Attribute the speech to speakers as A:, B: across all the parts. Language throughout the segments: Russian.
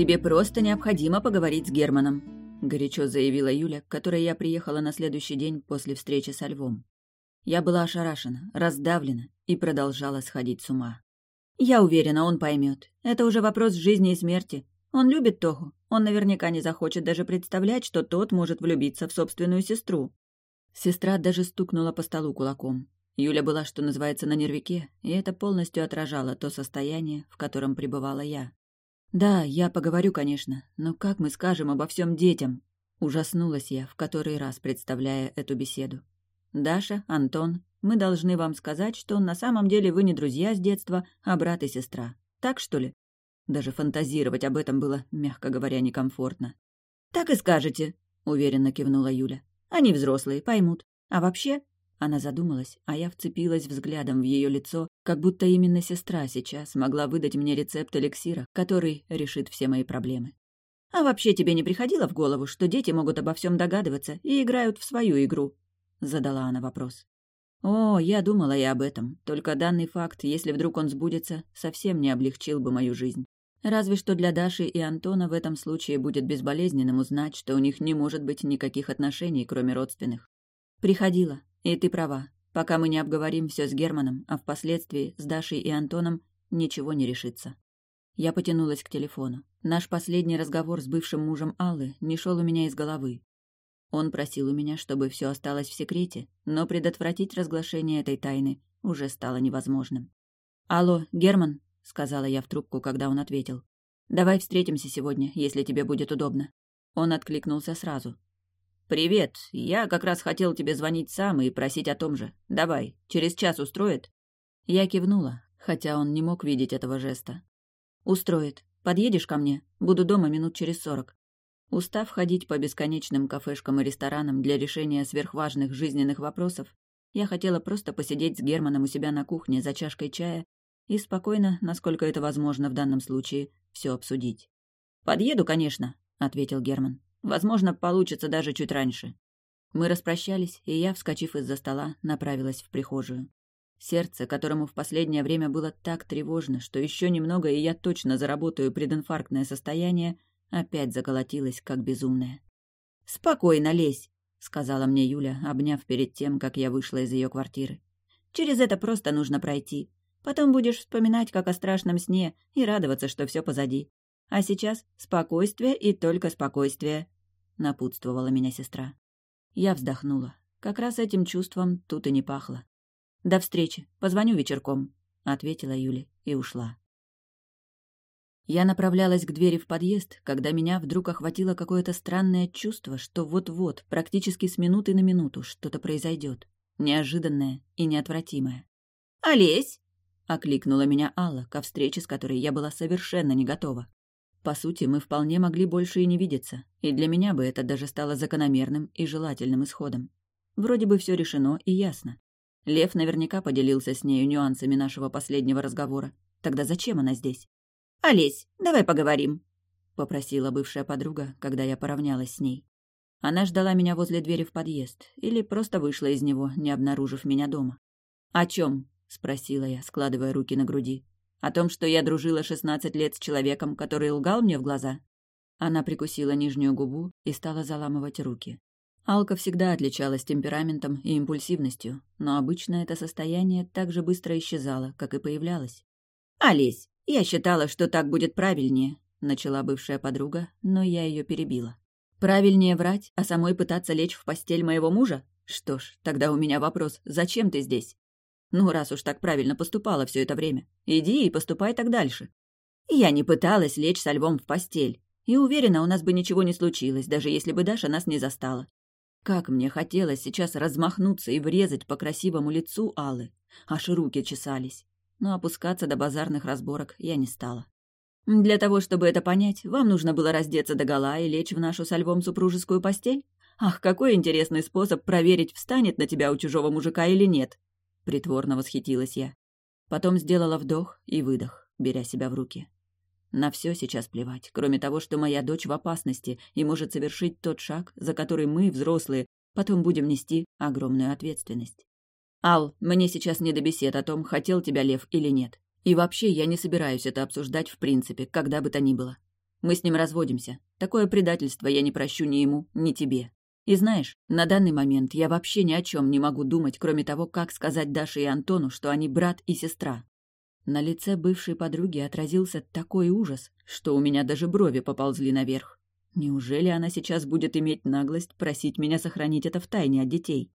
A: «Тебе просто необходимо поговорить с Германом», — горячо заявила Юля, к которой я приехала на следующий день после встречи со Львом. Я была ошарашена, раздавлена и продолжала сходить с ума. «Я уверена, он поймет. Это уже вопрос жизни и смерти. Он любит Тоху. Он наверняка не захочет даже представлять, что тот может влюбиться в собственную сестру». Сестра даже стукнула по столу кулаком. Юля была, что называется, на нервике, и это полностью отражало то состояние, в котором пребывала я. «Да, я поговорю, конечно, но как мы скажем обо всем детям?» Ужаснулась я, в который раз представляя эту беседу. «Даша, Антон, мы должны вам сказать, что на самом деле вы не друзья с детства, а брат и сестра. Так, что ли?» Даже фантазировать об этом было, мягко говоря, некомфортно. «Так и скажете», — уверенно кивнула Юля. «Они взрослые, поймут. А вообще, она задумалась, а я вцепилась взглядом в ее лицо, как будто именно сестра сейчас могла выдать мне рецепт эликсира, который решит все мои проблемы. «А вообще тебе не приходило в голову, что дети могут обо всем догадываться и играют в свою игру?» — задала она вопрос. «О, я думала и об этом, только данный факт, если вдруг он сбудется, совсем не облегчил бы мою жизнь. Разве что для Даши и Антона в этом случае будет безболезненным узнать, что у них не может быть никаких отношений, кроме родственных. Приходила, и ты права. Пока мы не обговорим все с Германом, а впоследствии с Дашей и Антоном, ничего не решится. Я потянулась к телефону. Наш последний разговор с бывшим мужем Аллы не шел у меня из головы. Он просил у меня, чтобы все осталось в секрете, но предотвратить разглашение этой тайны уже стало невозможным. «Алло, Герман», — сказала я в трубку, когда он ответил. «Давай встретимся сегодня, если тебе будет удобно». Он откликнулся сразу. «Привет. Я как раз хотел тебе звонить сам и просить о том же. Давай, через час устроит?» Я кивнула, хотя он не мог видеть этого жеста. «Устроит. Подъедешь ко мне? Буду дома минут через сорок». Устав ходить по бесконечным кафешкам и ресторанам для решения сверхважных жизненных вопросов, я хотела просто посидеть с Германом у себя на кухне за чашкой чая и спокойно, насколько это возможно в данном случае, все обсудить. «Подъеду, конечно», — ответил Герман. Возможно, получится даже чуть раньше. Мы распрощались, и я, вскочив из-за стола, направилась в прихожую. Сердце, которому в последнее время было так тревожно, что еще немного, и я точно заработаю прединфарктное состояние, опять заколотилось, как безумное. «Спокойно лезь», — сказала мне Юля, обняв перед тем, как я вышла из ее квартиры. «Через это просто нужно пройти. Потом будешь вспоминать, как о страшном сне, и радоваться, что все позади. А сейчас спокойствие и только спокойствие», — напутствовала меня сестра. Я вздохнула. Как раз этим чувством тут и не пахло. «До встречи. Позвоню вечерком», — ответила Юля и ушла. Я направлялась к двери в подъезд, когда меня вдруг охватило какое-то странное чувство, что вот-вот, практически с минуты на минуту, что-то произойдет. Неожиданное и неотвратимое. «Олесь!» — окликнула меня Алла, ко встрече с которой я была совершенно не готова. По сути, мы вполне могли больше и не видеться, и для меня бы это даже стало закономерным и желательным исходом. Вроде бы все решено и ясно. Лев наверняка поделился с нею нюансами нашего последнего разговора. Тогда зачем она здесь? «Олесь, давай поговорим», — попросила бывшая подруга, когда я поравнялась с ней. Она ждала меня возле двери в подъезд или просто вышла из него, не обнаружив меня дома. «О чем?» — спросила я, складывая руки на груди. О том, что я дружила шестнадцать лет с человеком, который лгал мне в глаза? Она прикусила нижнюю губу и стала заламывать руки. Алка всегда отличалась темпераментом и импульсивностью, но обычно это состояние так же быстро исчезало, как и появлялось. «Олесь, я считала, что так будет правильнее», — начала бывшая подруга, но я ее перебила. «Правильнее врать, а самой пытаться лечь в постель моего мужа? Что ж, тогда у меня вопрос, зачем ты здесь?» Ну, раз уж так правильно поступала все это время, иди и поступай так дальше. Я не пыталась лечь со львом в постель, и уверена, у нас бы ничего не случилось, даже если бы Даша нас не застала. Как мне хотелось сейчас размахнуться и врезать по красивому лицу Аллы, аж руки чесались. Но опускаться до базарных разборок я не стала. Для того, чтобы это понять, вам нужно было раздеться догола и лечь в нашу со львом супружескую постель? Ах, какой интересный способ проверить, встанет на тебя у чужого мужика или нет. — притворно восхитилась я. Потом сделала вдох и выдох, беря себя в руки. На все сейчас плевать, кроме того, что моя дочь в опасности и может совершить тот шаг, за который мы, взрослые, потом будем нести огромную ответственность. «Ал, мне сейчас не до бесед о том, хотел тебя Лев или нет. И вообще я не собираюсь это обсуждать в принципе, когда бы то ни было. Мы с ним разводимся. Такое предательство я не прощу ни ему, ни тебе. И знаешь, на данный момент я вообще ни о чем не могу думать, кроме того, как сказать Даше и Антону, что они брат и сестра. На лице бывшей подруги отразился такой ужас, что у меня даже брови поползли наверх. Неужели она сейчас будет иметь наглость просить меня сохранить это в тайне от детей?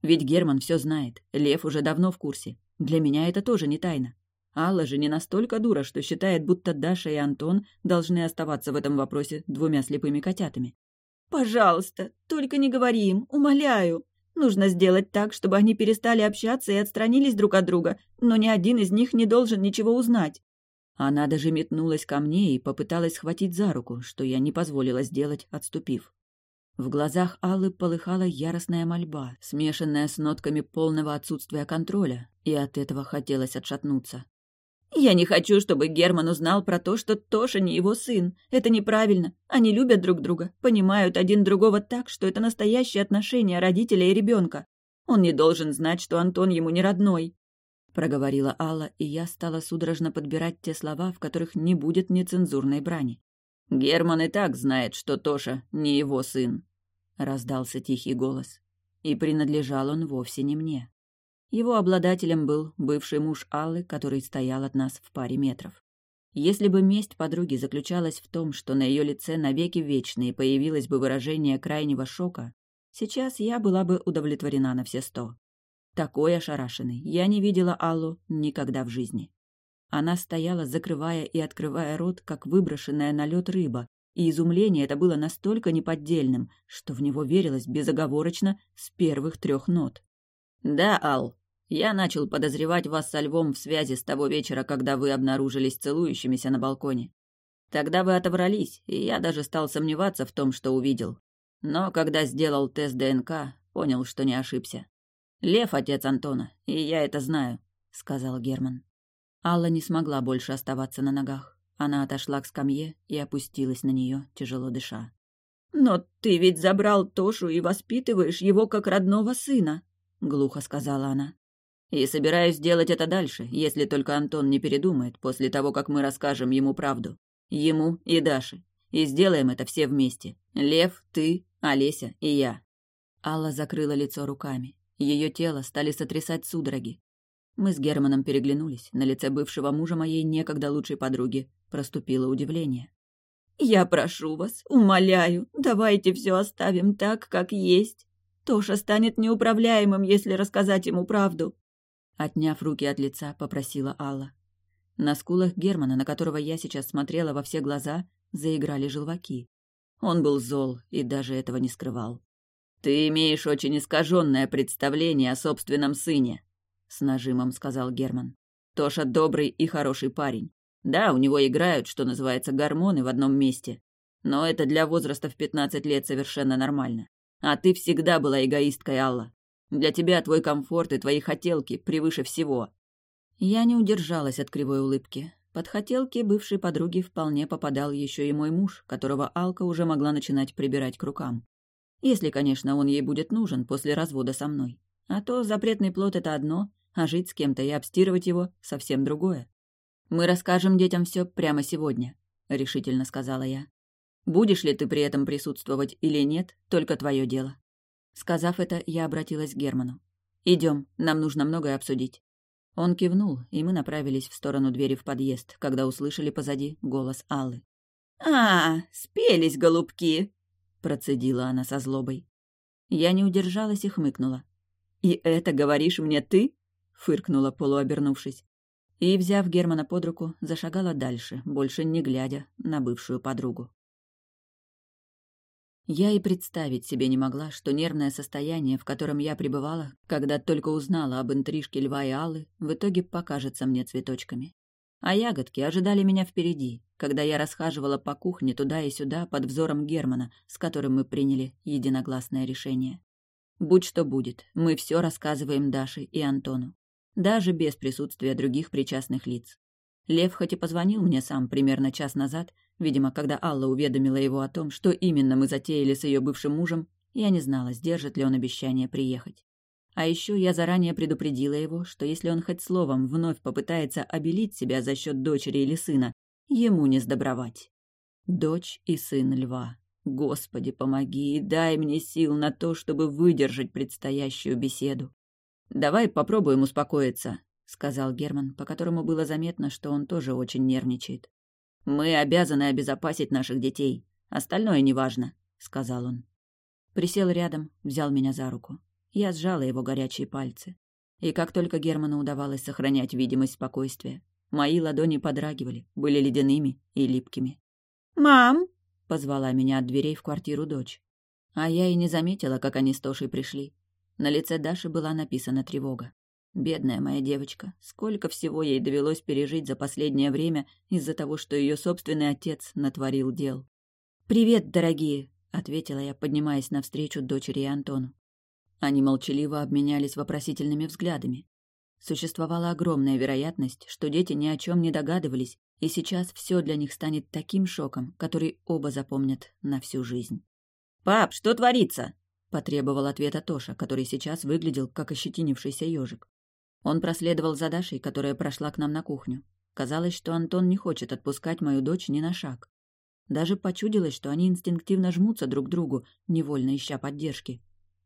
A: Ведь Герман все знает, Лев уже давно в курсе. Для меня это тоже не тайна. Алла же не настолько дура, что считает, будто Даша и Антон должны оставаться в этом вопросе двумя слепыми котятами.
B: «Пожалуйста, только не говори им, умоляю. Нужно сделать так, чтобы они перестали общаться и отстранились друг от друга, но ни один из них не должен ничего узнать».
A: Она даже метнулась ко мне и попыталась схватить за руку, что я не позволила сделать, отступив. В глазах Аллы полыхала яростная мольба, смешанная с нотками полного отсутствия контроля, и от этого хотелось отшатнуться.
B: «Я не хочу, чтобы Герман узнал про то, что Тоша не его сын. Это неправильно. Они любят друг друга, понимают один другого так, что это настоящее отношение родителя и ребенка. Он не должен знать, что Антон ему не родной», — проговорила Алла, и я стала судорожно подбирать те слова, в которых не будет нецензурной брани.
A: «Герман и так знает, что Тоша не его сын», — раздался тихий голос. И принадлежал он вовсе не мне. Его обладателем был бывший муж Аллы, который стоял от нас в паре метров. Если бы месть подруги заключалась в том, что на ее лице навеки вечные появилось бы выражение крайнего шока, сейчас я была бы удовлетворена на все сто. Такой ошарашенной я не видела Аллу никогда в жизни. Она стояла, закрывая и открывая рот, как выброшенная на лед рыба, и изумление это было настолько неподдельным, что в него верилось безоговорочно с первых трех нот. «Да, Ал, я начал подозревать вас со Львом в связи с того вечера, когда вы обнаружились целующимися на балконе. Тогда вы отобрались, и я даже стал сомневаться в том, что увидел. Но когда сделал тест ДНК, понял, что не ошибся. Лев — отец Антона, и я это знаю», — сказал Герман. Алла не смогла больше оставаться на ногах. Она отошла к скамье и опустилась на нее, тяжело дыша.
B: «Но ты ведь забрал Тошу и воспитываешь его как родного сына», — глухо сказала она.
A: И собираюсь делать это дальше, если только Антон не передумает после того, как мы расскажем ему правду. Ему и Даше. И сделаем это все вместе. Лев, ты, Олеся и я. Алла закрыла лицо руками. Ее тело стали сотрясать судороги. Мы с Германом переглянулись. На лице бывшего мужа моей некогда лучшей подруги проступило удивление.
B: «Я прошу вас, умоляю, давайте все оставим так, как есть. Тоша станет неуправляемым, если рассказать ему правду.
A: Отняв руки от лица, попросила Алла. На скулах Германа, на которого я сейчас смотрела во все глаза, заиграли желваки. Он был зол и даже этого не скрывал. «Ты имеешь очень искаженное представление о собственном сыне», — с нажимом сказал Герман. «Тоша добрый и хороший парень. Да, у него играют, что называется, гормоны в одном месте. Но это для возраста в пятнадцать лет совершенно нормально. А ты всегда была эгоисткой, Алла. Для тебя твой комфорт и твои хотелки превыше всего». Я не удержалась от кривой улыбки. Под хотелки бывшей подруги вполне попадал еще и мой муж, которого Алка уже могла начинать прибирать к рукам. Если, конечно, он ей будет нужен после развода со мной. А то запретный плод — это одно, а жить с кем-то и обстирывать его — совсем другое. «Мы расскажем детям все прямо сегодня», — решительно сказала я. «Будешь ли ты при этом присутствовать или нет, только твое дело». Сказав это, я обратилась к Герману. Идем, нам нужно многое обсудить. Он кивнул, и мы направились в сторону двери в подъезд, когда услышали позади голос Аллы.
B: «А, спелись, голубки!» — процедила она со злобой.
A: Я не удержалась и хмыкнула. «И это говоришь мне ты?» — фыркнула, полуобернувшись. И, взяв Германа под руку, зашагала дальше, больше не глядя на бывшую подругу. Я и представить себе не могла, что нервное состояние, в котором я пребывала, когда только узнала об интрижке Льва и Аллы, в итоге покажется мне цветочками. А ягодки ожидали меня впереди, когда я расхаживала по кухне туда и сюда под взором Германа, с которым мы приняли единогласное решение. Будь что будет, мы все рассказываем Даше и Антону. Даже без присутствия других причастных лиц. Лев хоть и позвонил мне сам примерно час назад, Видимо, когда Алла уведомила его о том, что именно мы затеяли с ее бывшим мужем, я не знала, сдержит ли он обещание приехать. А еще я заранее предупредила его, что если он хоть словом вновь попытается обелить себя за счет дочери или сына, ему не сдобровать. Дочь и сын льва. Господи, помоги и дай мне сил на то, чтобы выдержать предстоящую беседу. «Давай попробуем успокоиться», — сказал Герман, по которому было заметно, что он тоже очень нервничает. «Мы обязаны обезопасить наших детей. Остальное неважно», — сказал он. Присел рядом, взял меня за руку. Я сжала его горячие пальцы. И как только Герману удавалось сохранять видимость спокойствия, мои ладони подрагивали, были ледяными и липкими.
B: «Мам!»
A: — позвала меня от дверей в квартиру дочь. А я и не заметила, как они с Тошей пришли. На лице Даши была написана тревога. Бедная моя девочка, сколько всего ей довелось пережить за последнее время из-за того, что ее собственный отец натворил дел. «Привет, дорогие!» — ответила я, поднимаясь навстречу дочери и Антону. Они молчаливо обменялись вопросительными взглядами. Существовала огромная вероятность, что дети ни о чем не догадывались, и сейчас все для них станет таким шоком, который оба запомнят на всю жизнь.
B: «Пап, что творится?»
A: — потребовал ответа Тоша, который сейчас выглядел как ощетинившийся ежик. Он проследовал за Дашей, которая прошла к нам на кухню. Казалось, что Антон не хочет отпускать мою дочь ни на шаг. Даже почудилось, что они инстинктивно жмутся друг к другу, невольно ища поддержки.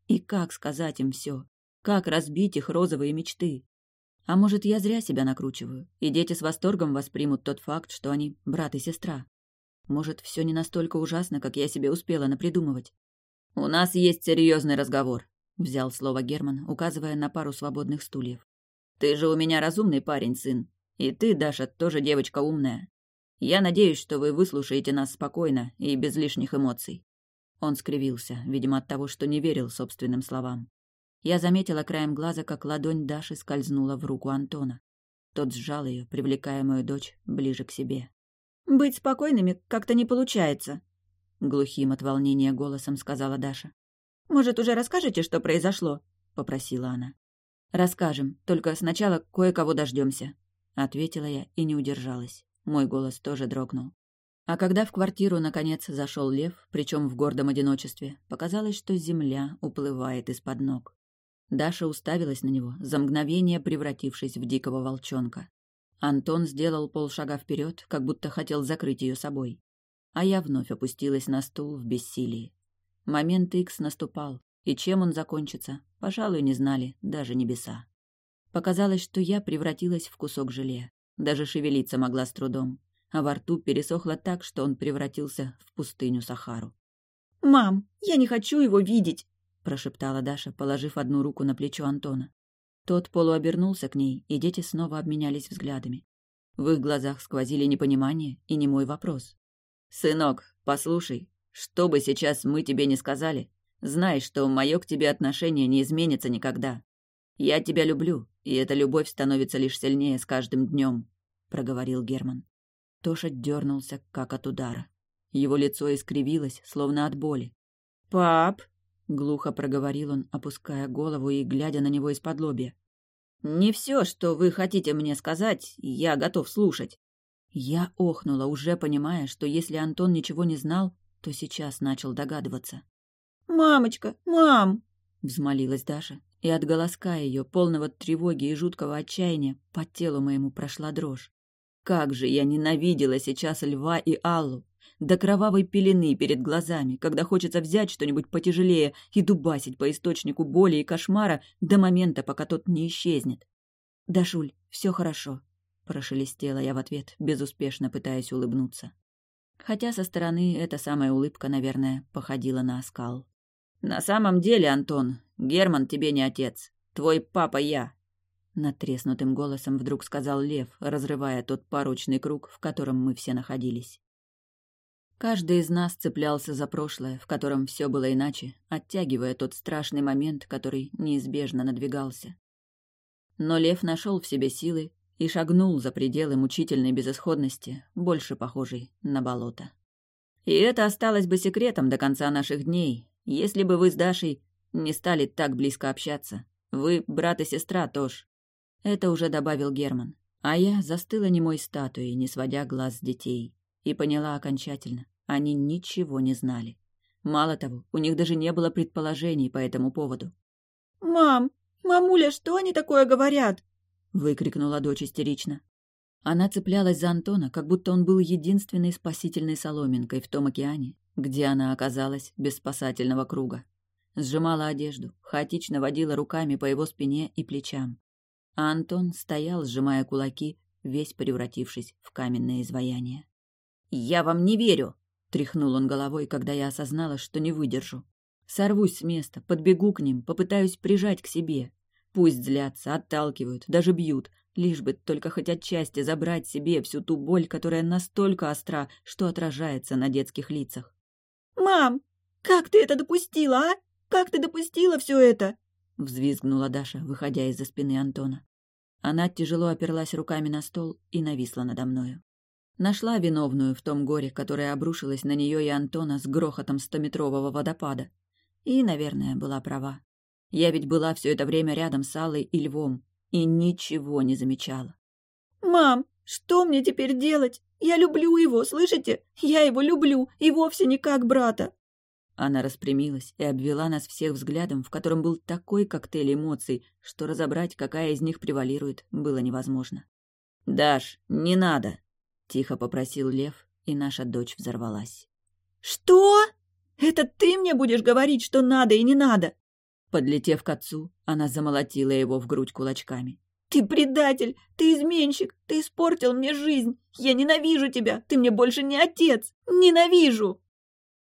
A: И как сказать им все? Как разбить их розовые мечты? А может, я зря себя накручиваю, и дети с восторгом воспримут тот факт, что они брат и сестра. Может, все не настолько ужасно, как я себе успела напридумывать. «У нас есть серьезный разговор», — взял слово Герман, указывая на пару свободных стульев. Ты же у меня разумный парень, сын. И ты, Даша, тоже девочка умная. Я надеюсь, что вы выслушаете нас спокойно и без лишних эмоций». Он скривился, видимо, от того, что не верил собственным словам. Я заметила краем глаза, как ладонь Даши скользнула в руку Антона. Тот сжал ее, привлекая мою дочь ближе к себе.
B: «Быть спокойными как-то не получается», —
A: глухим от волнения голосом сказала Даша.
B: «Может, уже расскажете, что произошло?» — попросила она.
A: «Расскажем, только сначала кое-кого дождемся», — ответила я и не удержалась. Мой голос тоже дрогнул. А когда в квартиру, наконец, зашел лев, причем в гордом одиночестве, показалось, что земля уплывает из-под ног. Даша уставилась на него, за мгновение превратившись в дикого волчонка. Антон сделал полшага вперед, как будто хотел закрыть ее собой. А я вновь опустилась на стул в бессилии. Момент Икс наступал, и чем он закончится, пожалуй, не знали даже небеса. Показалось, что я превратилась в кусок желе. Даже шевелиться могла с трудом. А во рту пересохло так, что он превратился в пустыню Сахару.
B: «Мам, я не хочу его видеть!»
A: прошептала Даша, положив одну руку на плечо Антона. Тот полуобернулся к ней, и дети снова обменялись взглядами. В их глазах сквозили непонимание и немой вопрос. «Сынок, послушай, что бы сейчас мы тебе не сказали, Знай, что мое к тебе отношение не изменится никогда. Я тебя люблю, и эта любовь становится лишь сильнее с каждым днем, проговорил Герман. Тоша дернулся, как от удара. Его лицо искривилось, словно от боли.
B: «Пап!»
A: — глухо проговорил он, опуская голову и глядя на него из-под лобья.
B: «Не все, что вы хотите мне сказать, я готов слушать».
A: Я охнула, уже понимая, что если Антон ничего не знал, то сейчас начал догадываться.
B: «Мамочка, мам!»
A: — взмолилась Даша, и от голоска ее, полного тревоги и жуткого отчаяния, по телу моему прошла дрожь. Как же я ненавидела сейчас льва и Аллу! До кровавой пелены перед глазами, когда хочется взять что-нибудь потяжелее и дубасить по источнику боли и кошмара до момента, пока тот не исчезнет. «Дашуль, все хорошо», — прошелестела я в ответ, безуспешно пытаясь улыбнуться. Хотя со стороны эта самая улыбка, наверное, походила на оскал. «На самом деле, Антон, Герман тебе не отец. Твой папа я», — натреснутым голосом вдруг сказал Лев, разрывая тот порочный круг, в котором мы все находились. Каждый из нас цеплялся за прошлое, в котором все было иначе, оттягивая тот страшный момент, который неизбежно надвигался. Но Лев нашел в себе силы и шагнул за пределы мучительной безысходности, больше похожей на болото. И это осталось бы секретом до конца наших дней, если бы вы с Дашей не стали так близко общаться. Вы брат и сестра тоже. Это уже добавил Герман. А я застыла немой статуей, не сводя глаз с детей. И поняла окончательно. Они ничего не знали. Мало того, у них даже не было предположений по этому поводу.
B: «Мам! Мамуля, что они такое говорят?»
A: выкрикнула дочь истерично. Она цеплялась за Антона, как будто он был единственной спасительной соломинкой в том океане, где она оказалась без спасательного круга. Сжимала одежду, хаотично водила руками по его спине и плечам. А Антон стоял, сжимая кулаки, весь превратившись в каменное изваяние. «Я вам не верю!» — тряхнул он головой, когда я осознала, что не выдержу. Сорвусь с места, подбегу к ним, попытаюсь прижать к себе. Пусть злятся, отталкивают, даже бьют, Лишь бы только хоть отчасти забрать себе всю ту боль, которая настолько остра, что отражается на детских лицах.
B: «Мам, как ты это допустила, а? Как ты допустила все это?»
A: Взвизгнула Даша, выходя из-за спины Антона. Она тяжело оперлась руками на стол и нависла надо мною. Нашла виновную в том горе, которое обрушилось на нее и Антона с грохотом стометрового водопада. И, наверное, была права. Я ведь была все это время рядом с Аллой и Львом, и ничего не замечала.
B: «Мам, что мне теперь делать? Я люблю его, слышите? Я его люблю, и вовсе не как брата!»
A: Она распрямилась и обвела нас всех взглядом, в котором был такой коктейль эмоций, что разобрать, какая из них превалирует, было невозможно. «Даш, не надо!» — тихо попросил Лев, и наша дочь взорвалась.
B: «Что? Это ты мне будешь говорить, что надо и не надо?
A: Подлетев к отцу, она замолотила его в грудь кулачками.
B: «Ты предатель! Ты изменщик! Ты испортил мне жизнь! Я ненавижу тебя! Ты мне больше не отец! Ненавижу!»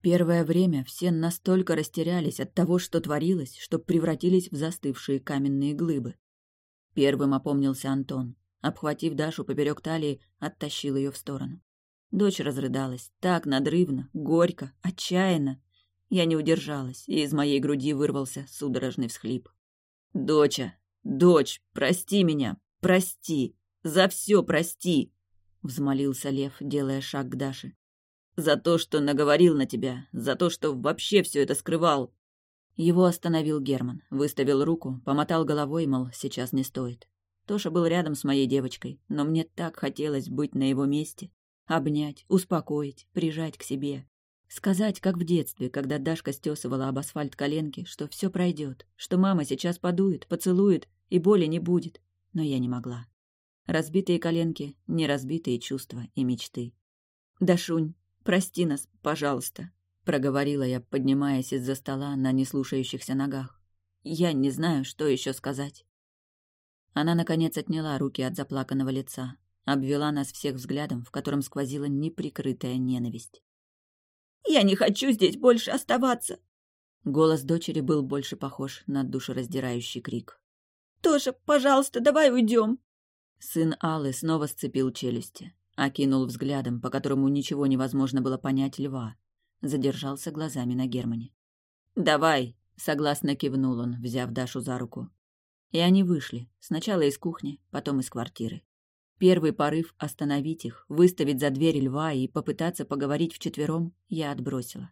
A: Первое время все настолько растерялись от того, что творилось, что превратились в застывшие каменные глыбы. Первым опомнился Антон. Обхватив Дашу поперек талии, оттащил ее в сторону. Дочь разрыдалась так надрывно, горько, отчаянно, я не удержалась, и из моей груди вырвался судорожный всхлип. «Доча! Дочь! Прости меня! Прости! За все прости!» Взмолился Лев, делая шаг к Даше. «За то, что наговорил на тебя, за то, что вообще все это скрывал!» Его остановил Герман, выставил руку, помотал головой, мол, сейчас не стоит. Тоша был рядом с моей девочкой, но мне так хотелось быть на его месте. Обнять, успокоить, прижать к себе. Сказать, как в детстве, когда Дашка стесывала об асфальт коленки, что все пройдет, что мама сейчас подует, поцелует и боли не будет. Но я не могла. Разбитые коленки, неразбитые чувства и мечты. «Дашунь, прости нас, пожалуйста», — проговорила я, поднимаясь из-за стола на неслушающихся ногах. «Я не знаю, что еще сказать». Она, наконец, отняла руки от заплаканного лица, обвела нас всех взглядом, в котором сквозила неприкрытая ненависть.
B: Я не хочу здесь больше оставаться!»
A: Голос дочери был больше похож на душераздирающий крик.
B: «Тоша, пожалуйста, давай уйдем!»
A: Сын Аллы снова сцепил челюсти, окинул взглядом, по которому ничего невозможно было понять льва, задержался глазами на Германе. «Давай!» — согласно кивнул он, взяв Дашу за руку. И они вышли, сначала из кухни, потом из квартиры. Первый порыв остановить их, выставить за дверь льва и попытаться поговорить вчетвером я отбросила.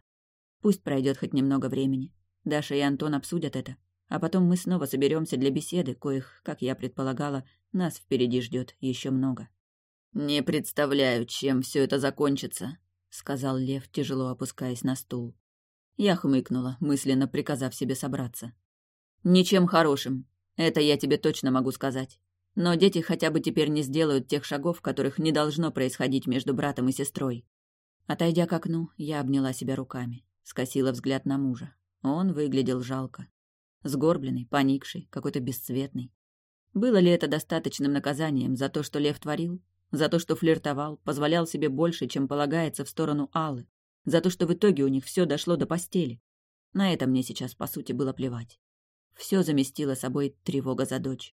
A: Пусть пройдет хоть немного времени. Даша и Антон обсудят это, а потом мы снова соберемся для беседы, коих, как я предполагала, нас впереди ждет еще много. «Не представляю, чем все это закончится», — сказал Лев, тяжело опускаясь на стул. Я хмыкнула, мысленно приказав себе собраться. «Ничем хорошим. Это я тебе точно могу сказать. Но дети хотя бы теперь не сделают тех шагов, которых не должно происходить между братом и сестрой. Отойдя к окну, я обняла себя руками, скосила взгляд на мужа. Он выглядел жалко. Сгорбленный, поникший, какой-то бесцветный. Было ли это достаточным наказанием за то, что Лев творил? За то, что флиртовал, позволял себе больше, чем полагается в сторону Аллы? За то, что в итоге у них все дошло до постели? На это мне сейчас, по сути, было плевать. Все заместило собой тревога за дочь.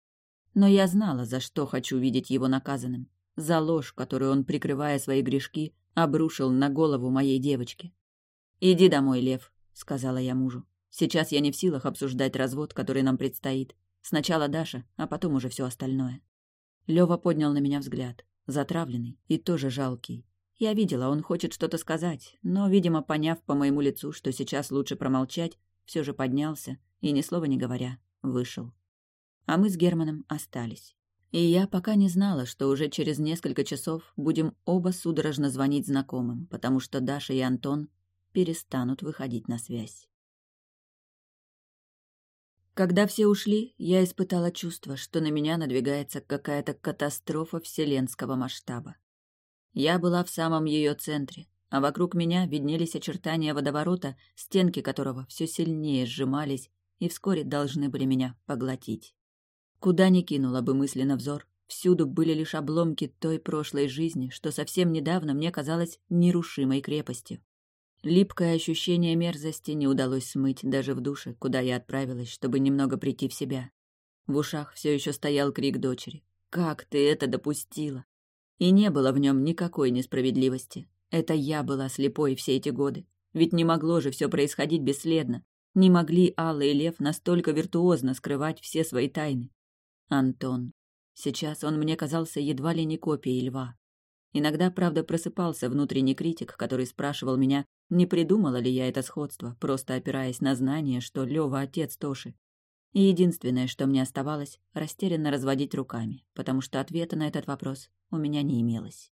A: Но я знала, за что хочу видеть его наказанным. За ложь, которую он, прикрывая свои грешки, обрушил на голову моей девочки. «Иди домой, Лев», — сказала я мужу. «Сейчас я не в силах обсуждать развод, который нам предстоит. Сначала Даша, а потом уже все остальное». Лева поднял на меня взгляд, затравленный и тоже жалкий. Я видела, он хочет что-то сказать, но, видимо, поняв по моему лицу, что сейчас лучше промолчать, все же поднялся и, ни слова не говоря, вышел а мы с Германом остались. И я пока не знала, что уже через несколько часов будем оба судорожно звонить знакомым, потому что Даша и Антон перестанут выходить на связь. Когда все ушли, я испытала чувство, что на меня надвигается какая-то катастрофа вселенского масштаба. Я была в самом ее центре, а вокруг меня виднелись очертания водоворота, стенки которого все сильнее сжимались и вскоре должны были меня поглотить. Куда ни кинула бы мысленно взор, всюду были лишь обломки той прошлой жизни, что совсем недавно мне казалось нерушимой крепостью. Липкое ощущение мерзости не удалось смыть даже в душе, куда я отправилась, чтобы немного прийти в себя. В ушах все еще стоял крик дочери. «Как ты это допустила?» И не было в нем никакой несправедливости. Это я была слепой все эти годы. Ведь не могло же все происходить бесследно. Не могли Алла и Лев настолько виртуозно скрывать все свои тайны. Антон. Сейчас он мне казался едва ли не копией льва. Иногда, правда, просыпался внутренний критик, который спрашивал меня, не придумала ли я это сходство, просто опираясь на знание, что Лёва отец Тоши. И единственное, что мне оставалось, растерянно разводить руками, потому что ответа на этот вопрос у меня не имелось.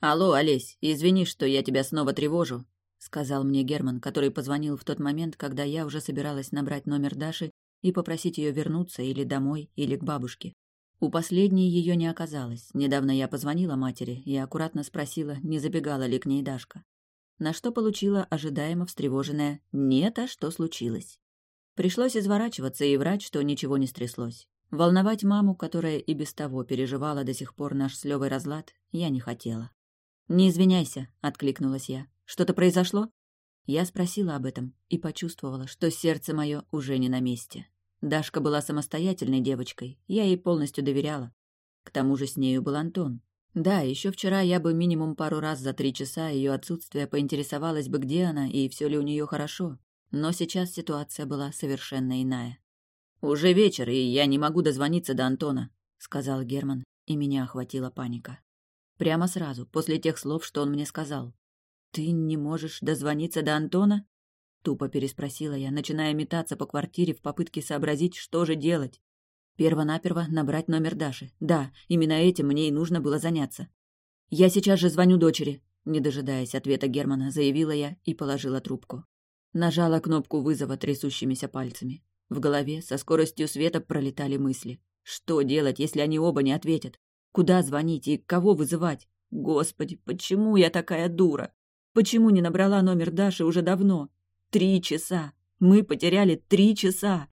A: «Алло, Олесь, извини, что я тебя снова тревожу», — сказал мне Герман, который позвонил в тот момент, когда я уже собиралась набрать номер Даши и попросить ее вернуться или домой, или к бабушке. У последней ее не оказалось. Недавно я позвонила матери и аккуратно спросила, не забегала ли к ней Дашка на что получила ожидаемо встревоженное «нет, а что случилось?». Пришлось изворачиваться и врать, что ничего не стряслось. Волновать маму, которая и без того переживала до сих пор наш с Лёвой разлад, я не хотела. «Не извиняйся», — откликнулась я. «Что-то произошло?» Я спросила об этом и почувствовала, что сердце мое уже не на месте. Дашка была самостоятельной девочкой, я ей полностью доверяла. К тому же с нею был Антон, да, еще вчера я бы минимум пару раз за три часа ее отсутствия поинтересовалась бы, где она и все ли у нее хорошо. Но сейчас ситуация была совершенно иная. «Уже вечер, и я не могу дозвониться до Антона», — сказал Герман, и меня охватила паника. Прямо сразу, после тех слов, что он мне сказал. «Ты не можешь дозвониться до Антона?» Тупо переспросила я, начиная метаться по квартире в попытке сообразить, что же делать. Первонаперво набрать номер Даши. Да, именно этим мне и нужно было заняться. «Я сейчас же звоню дочери», — не дожидаясь ответа Германа, заявила я и положила трубку. Нажала кнопку вызова трясущимися пальцами. В голове со скоростью света пролетали мысли. Что делать, если они оба не ответят? Куда звонить и кого вызывать? Господи, почему я такая дура? Почему не набрала номер Даши уже давно? Три часа. Мы потеряли три часа.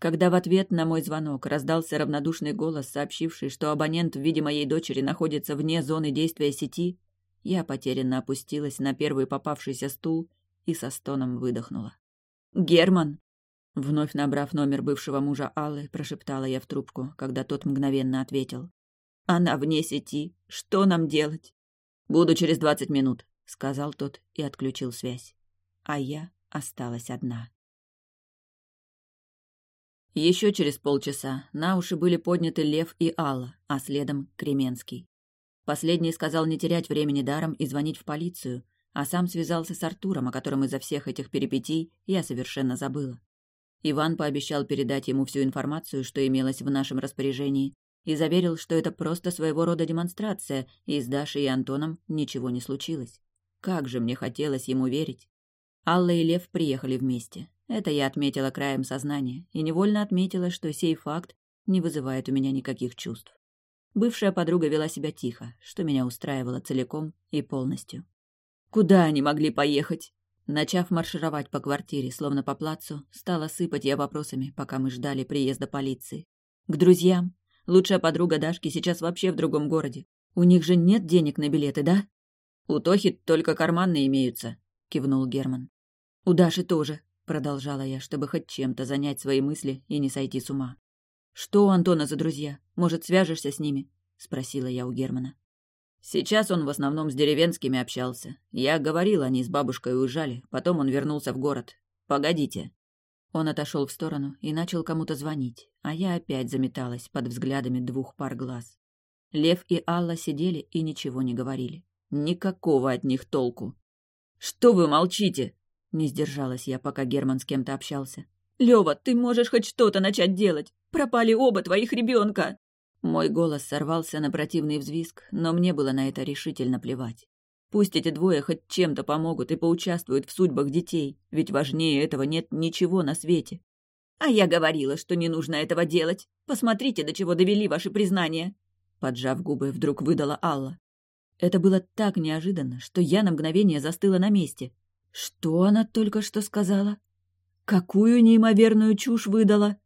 A: Когда в ответ на мой звонок раздался равнодушный голос, сообщивший, что абонент в виде моей дочери находится вне зоны действия сети, я потерянно опустилась на первый попавшийся стул и со стоном выдохнула. «Герман!» Вновь набрав номер бывшего мужа Аллы, прошептала я в трубку, когда тот мгновенно ответил. «Она вне сети. Что нам делать?» «Буду через двадцать минут», — сказал тот и отключил связь. А я осталась одна. Еще через полчаса на уши были подняты Лев и Алла, а следом Кременский. Последний сказал не терять времени даром и звонить в полицию, а сам связался с Артуром, о котором из-за всех этих перипетий я совершенно забыла. Иван пообещал передать ему всю информацию, что имелось в нашем распоряжении, и заверил, что это просто своего рода демонстрация, и с Дашей и Антоном ничего не случилось. Как же мне хотелось ему верить. Алла и Лев приехали вместе. Это я отметила краем сознания и невольно отметила, что сей факт не вызывает у меня никаких чувств. Бывшая подруга вела себя тихо, что меня устраивало целиком и полностью. Куда они могли поехать? Начав маршировать по квартире, словно по плацу, стала сыпать я вопросами, пока мы ждали приезда полиции. К друзьям. Лучшая подруга Дашки сейчас вообще в другом городе. У них же нет денег на билеты, да? У Тохи только карманные имеются, кивнул Герман. У Даши тоже, продолжала я, чтобы хоть чем-то занять свои мысли и не сойти с ума. «Что у Антона за друзья? Может, свяжешься с ними?» — спросила я у Германа. Сейчас он в основном с деревенскими общался. Я говорил, они с бабушкой уезжали, потом он вернулся в город. Погодите. Он отошел в сторону и начал кому-то звонить, а я опять заметалась под взглядами двух пар глаз. Лев и Алла сидели и ничего не говорили. Никакого от них толку. «Что вы молчите?» Не сдержалась я, пока Герман с кем-то общался. «Лёва, ты можешь хоть что-то начать делать! Пропали оба твоих ребенка!» Мой голос сорвался на противный взвизг, но мне было на это решительно плевать. Пусть эти двое хоть чем-то помогут и поучаствуют в судьбах детей, ведь важнее этого нет ничего на свете.
B: «А я говорила, что не нужно этого делать. Посмотрите, до чего довели ваши признания!» Поджав губы, вдруг выдала Алла. Это было так неожиданно, что я на мгновение застыла на месте. Что она только что сказала? Какую неимоверную чушь выдала?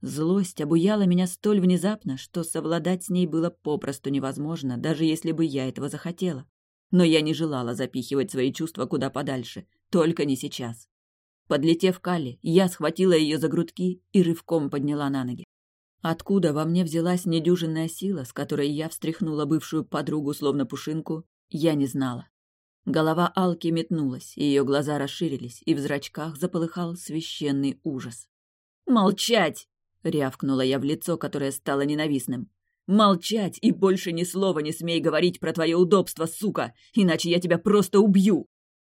B: Злость обуяла меня столь внезапно, что совладать с ней было попросту невозможно, даже если бы я этого захотела. Но я не желала запихивать свои чувства куда подальше, только не сейчас. Подлетев к Алле, я схватила ее за грудки и рывком подняла на ноги. Откуда во мне взялась недюжинная сила, с которой я встряхнула бывшую подругу словно пушинку, я не знала. Голова Алки метнулась, ее глаза расширились, и в зрачках заполыхал священный ужас. «Молчать!» — рявкнула я в лицо, которое стало ненавистным. «Молчать и больше ни слова не смей говорить про твое удобство, сука, иначе я тебя просто убью!»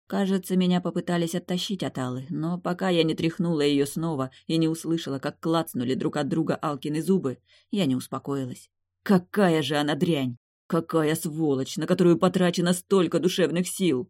B: Кажется, меня попытались оттащить от Аллы, но пока я не тряхнула ее снова и не услышала, как клацнули друг от друга Алкины зубы, я не успокоилась. Какая же она дрянь! Какая сволочь, на которую потрачено столько душевных сил!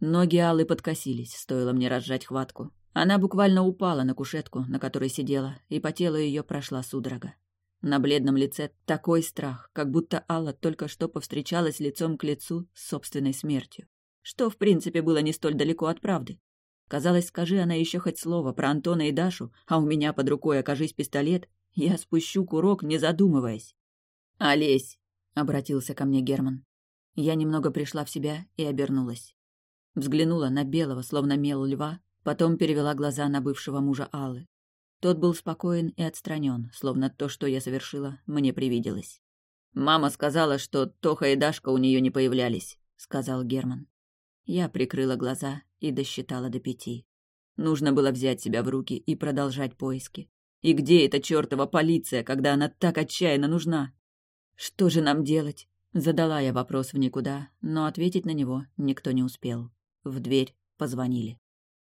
B: Ноги Аллы подкосились, стоило мне разжать хватку. Она буквально упала на кушетку, на которой сидела, и по телу ее прошла судорога. На бледном лице такой страх, как будто Алла только что повстречалась лицом к лицу с собственной смертью что, в принципе, было не столь далеко от правды. Казалось, скажи она еще хоть слово про Антона и Дашу, а у меня под рукой окажись пистолет, я спущу курок, не задумываясь. «Олесь!» — обратился ко мне Герман. Я немного пришла в себя и обернулась. Взглянула на белого, словно мел льва, потом перевела глаза на бывшего мужа Аллы. Тот был спокоен и отстранен, словно то, что я совершила, мне привиделось. «Мама сказала, что Тоха и Дашка у нее не появлялись», — сказал Герман. Я прикрыла глаза и досчитала до пяти. Нужно было взять себя в руки и продолжать поиски. И где эта чертова полиция, когда она так отчаянно нужна? Что же нам делать? Задала я вопрос в никуда, но ответить на него никто не успел. В дверь позвонили.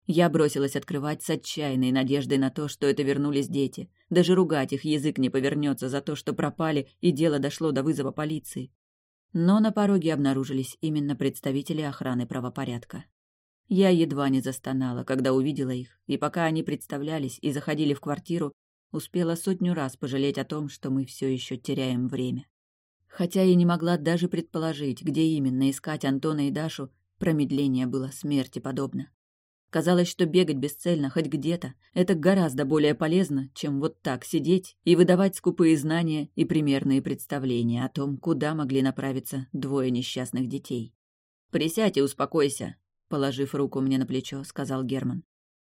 B: Я бросилась открывать с отчаянной надеждой на то, что это вернулись дети. Даже ругать их язык не повернется за то, что пропали, и дело дошло до вызова полиции. Но на пороге обнаружились именно представители охраны правопорядка. Я едва не застонала, когда увидела их, и пока они представлялись и заходили в квартиру, успела сотню раз пожалеть о том, что мы все еще теряем время. Хотя и не могла даже предположить, где именно искать Антона и Дашу, промедление было смерти подобно. Казалось, что бегать бесцельно хоть где-то — это гораздо более полезно, чем вот так сидеть и выдавать скупые знания и примерные представления о том, куда могли направиться двое несчастных детей. «Присядь и успокойся», — положив руку мне на плечо, сказал Герман.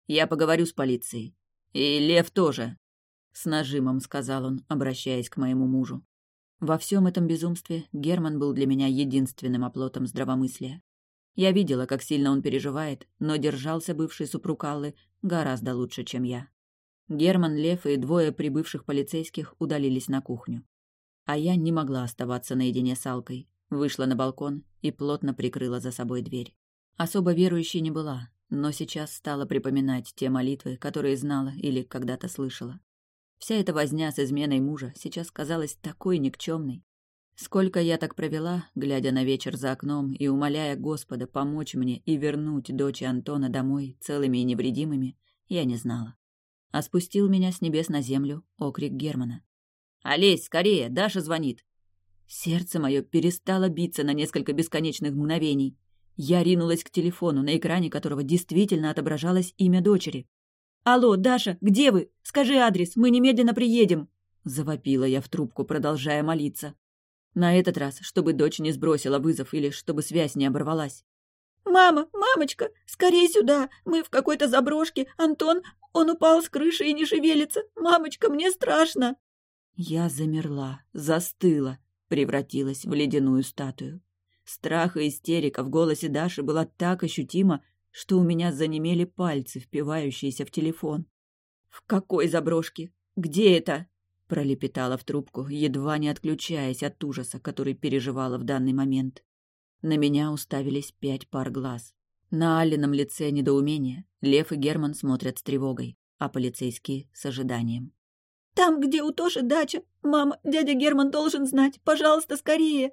B: «Я поговорю с полицией. И Лев тоже», — с нажимом сказал он, обращаясь к моему мужу. Во всем этом безумстве Герман был для меня единственным оплотом здравомыслия. Я видела, как сильно он переживает, но держался бывший супруг Аллы гораздо лучше, чем я. Герман, Лев и двое прибывших полицейских удалились на кухню. А я не могла оставаться наедине с Алкой. Вышла на балкон и плотно прикрыла за собой дверь. Особо верующей не была, но сейчас стала припоминать те молитвы, которые знала или когда-то слышала. Вся эта возня с изменой мужа сейчас казалась такой никчемной, Сколько я так провела, глядя на вечер за окном и умоляя Господа помочь мне и вернуть дочь Антона домой целыми и невредимыми, я не знала. А спустил меня с небес на землю окрик Германа. «Олесь, скорее, Даша звонит!» Сердце мое перестало биться на несколько бесконечных мгновений. Я ринулась к телефону, на экране которого действительно отображалось имя дочери. «Алло, Даша, где вы? Скажи адрес, мы немедленно приедем!» Завопила я в трубку, продолжая молиться. На этот раз, чтобы дочь не сбросила вызов или чтобы связь не оборвалась. «Мама, мамочка, скорее сюда! Мы в какой-то заброшке. Антон, он упал с крыши и не шевелится. Мамочка, мне страшно!» Я замерла, застыла, превратилась в ледяную статую. Страх и истерика в голосе Даши была так ощутима, что у меня занемели пальцы, впивающиеся в телефон. «В какой заброшке? Где это?» пролепетала в трубку, едва не отключаясь от ужаса, который переживала в данный момент. На меня уставились пять пар глаз. На Алином лице недоумение. Лев и Герман смотрят с тревогой, а полицейские — с ожиданием. «Там, где у Тоши дача. Мама, дядя Герман должен знать. Пожалуйста, скорее!»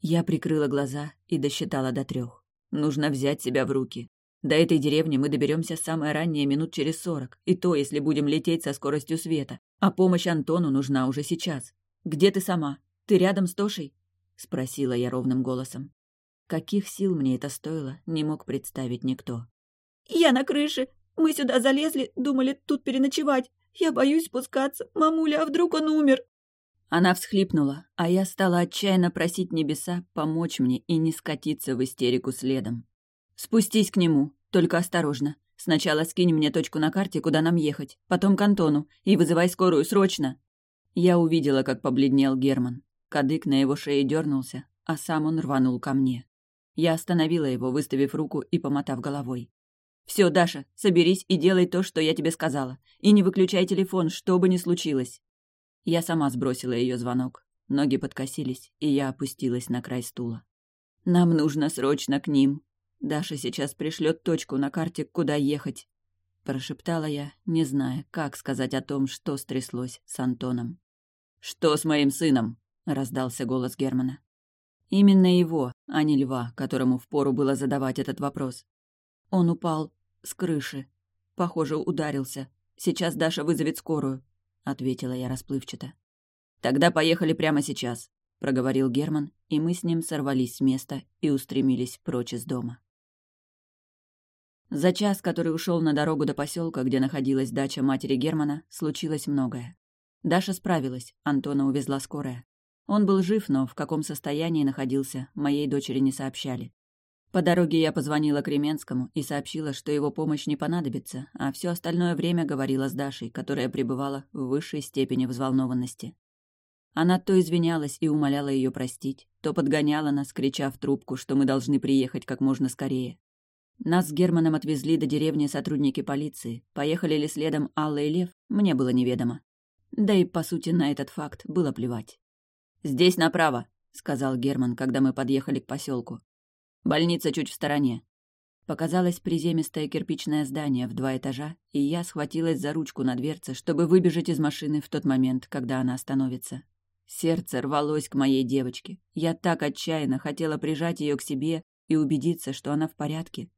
B: Я прикрыла глаза и досчитала до трех. Нужно взять себя в руки.
A: До этой деревни мы доберемся самое раннее минут через сорок, и то, если будем лететь со скоростью света. А помощь Антону нужна уже сейчас. Где ты сама? Ты рядом с Тошей?» — спросила я ровным голосом. Каких сил мне это стоило, не мог представить никто.
B: «Я на крыше. Мы сюда залезли, думали тут переночевать. Я боюсь спускаться. Мамуля, а вдруг он умер?»
A: Она всхлипнула, а я стала отчаянно просить небеса помочь мне и не скатиться в истерику следом. «Спустись к нему, только осторожно. Сначала скинь мне точку на карте, куда нам ехать, потом к Антону, и вызывай скорую срочно!» Я увидела, как побледнел Герман. Кадык на его шее дернулся, а сам он рванул ко мне. Я остановила его, выставив руку и помотав головой. «Все, Даша, соберись и делай то, что я тебе сказала. И не выключай телефон, что бы ни случилось». Я сама сбросила ее звонок. Ноги подкосились, и я опустилась на край стула. «Нам нужно срочно к ним. Даша сейчас пришлет точку на карте, куда ехать», — прошептала я, не зная, как сказать о том, что стряслось с Антоном. «Что с моим сыном?» — раздался голос Германа. Именно его, а не льва, которому впору было задавать этот вопрос. Он упал с крыши. Похоже, ударился. Сейчас Даша вызовет скорую ответила я расплывчато. Тогда поехали прямо сейчас, проговорил Герман, и мы с ним сорвались с места и устремились прочь из дома. За час, который ушел на дорогу до поселка, где находилась дача матери Германа, случилось многое. Даша справилась, Антона увезла скорая. Он был жив, но в каком состоянии находился, моей дочери не сообщали. По дороге я позвонила Кременскому и сообщила, что его помощь не понадобится, а все остальное время говорила с Дашей, которая пребывала в высшей степени взволнованности. Она то извинялась и умоляла ее простить, то подгоняла нас, крича в трубку, что мы должны приехать как можно скорее. Нас с Германом отвезли до деревни сотрудники полиции. Поехали ли следом Алла и Лев, мне было неведомо. Да и, по сути, на этот факт было плевать. «Здесь направо», — сказал Герман, когда мы подъехали к поселку. Больница чуть в стороне. Показалось приземистое кирпичное здание в два этажа, и я схватилась за ручку на дверце, чтобы выбежать из машины в тот момент, когда она остановится. Сердце рвалось к моей девочке. Я так отчаянно хотела прижать ее к себе и убедиться, что она в порядке.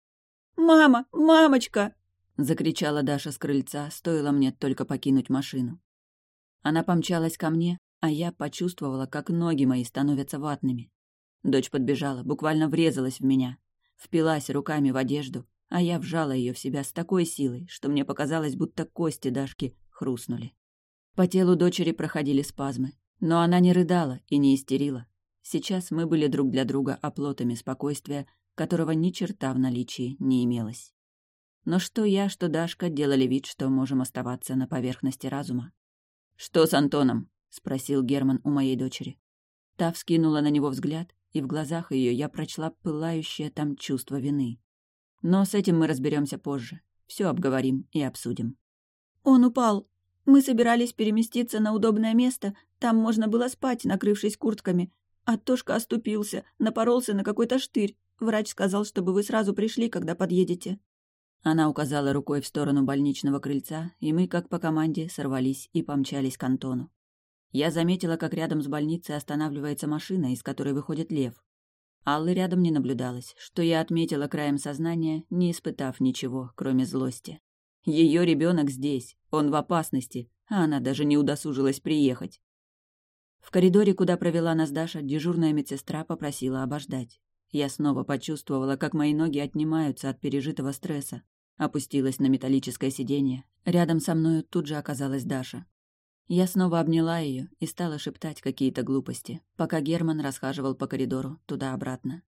B: «Мама! Мамочка!» — закричала
A: Даша с крыльца, стоило мне только покинуть машину. Она помчалась ко мне, а я почувствовала, как ноги мои становятся ватными. Дочь подбежала, буквально врезалась в меня. Впилась руками в одежду, а я вжала ее в себя с такой силой, что мне показалось, будто кости Дашки хрустнули. По телу дочери проходили спазмы, но она не рыдала и не истерила. Сейчас мы были друг для друга оплотами спокойствия, которого ни черта в наличии не имелось. Но что я, что Дашка делали вид, что можем оставаться на поверхности разума. «Что с Антоном?» — спросил Герман у моей дочери. Та вскинула на него взгляд, и в глазах ее я прочла пылающее там чувство вины. Но с этим мы разберемся позже. Все обговорим и обсудим.
B: Он упал. Мы собирались переместиться на удобное место. Там можно было спать, накрывшись куртками. А Тошка оступился, напоролся на какой-то штырь. Врач сказал, чтобы вы сразу пришли, когда подъедете.
A: Она указала рукой в сторону больничного крыльца, и мы, как по команде, сорвались и помчались к Антону. Я заметила, как рядом с больницей останавливается машина, из которой выходит лев. Аллы рядом не наблюдалось, что я отметила краем сознания, не испытав ничего, кроме злости. Ее ребенок здесь, он в опасности, а она даже не удосужилась приехать. В коридоре, куда провела нас Даша, дежурная медсестра попросила обождать. Я снова почувствовала, как мои ноги отнимаются от пережитого стресса. Опустилась на металлическое сиденье. Рядом со мною тут же оказалась Даша. Я снова обняла ее и стала шептать какие-то глупости, пока Герман расхаживал по коридору туда-обратно.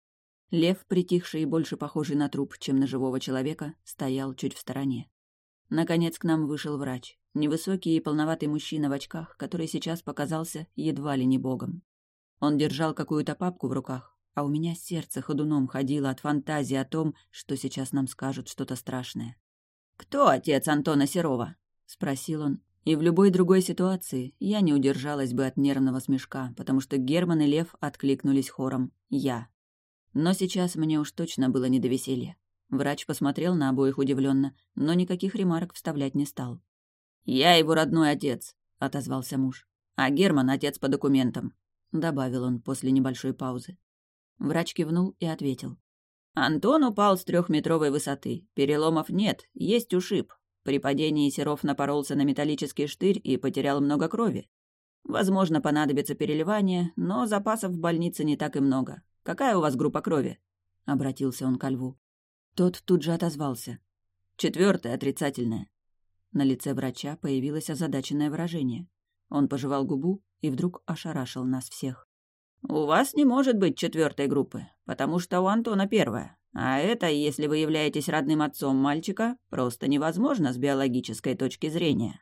A: Лев, притихший и больше похожий на труп, чем на живого человека, стоял чуть в стороне. Наконец к нам вышел врач, невысокий и полноватый мужчина в очках, который сейчас показался едва ли не богом. Он держал какую-то папку в руках, а у меня сердце ходуном ходило от фантазии о том, что сейчас нам скажут что-то страшное. «Кто отец Антона Серова?» — спросил он, и в любой другой ситуации я не удержалась бы от нервного смешка, потому что Герман и Лев откликнулись хором «Я». Но сейчас мне уж точно было не до веселья. Врач посмотрел на обоих удивленно, но никаких ремарок вставлять не стал. «Я его родной отец», — отозвался муж. «А Герман — отец по документам», — добавил он после небольшой паузы. Врач кивнул и ответил. Антон упал с трехметровой высоты. Переломов нет, есть ушиб. При падении Серов напоролся на металлический штырь и потерял много крови. Возможно, понадобится переливание, но запасов в больнице не так и много. Какая у вас группа крови?» — обратился он ко льву. Тот тут же отозвался. «Четвертая отрицательная». На лице врача появилось озадаченное выражение. Он пожевал губу и вдруг ошарашил нас всех. «У вас не может быть четвертой группы, потому что у Антона первая. А это, если вы являетесь родным отцом мальчика, просто невозможно с биологической точки зрения».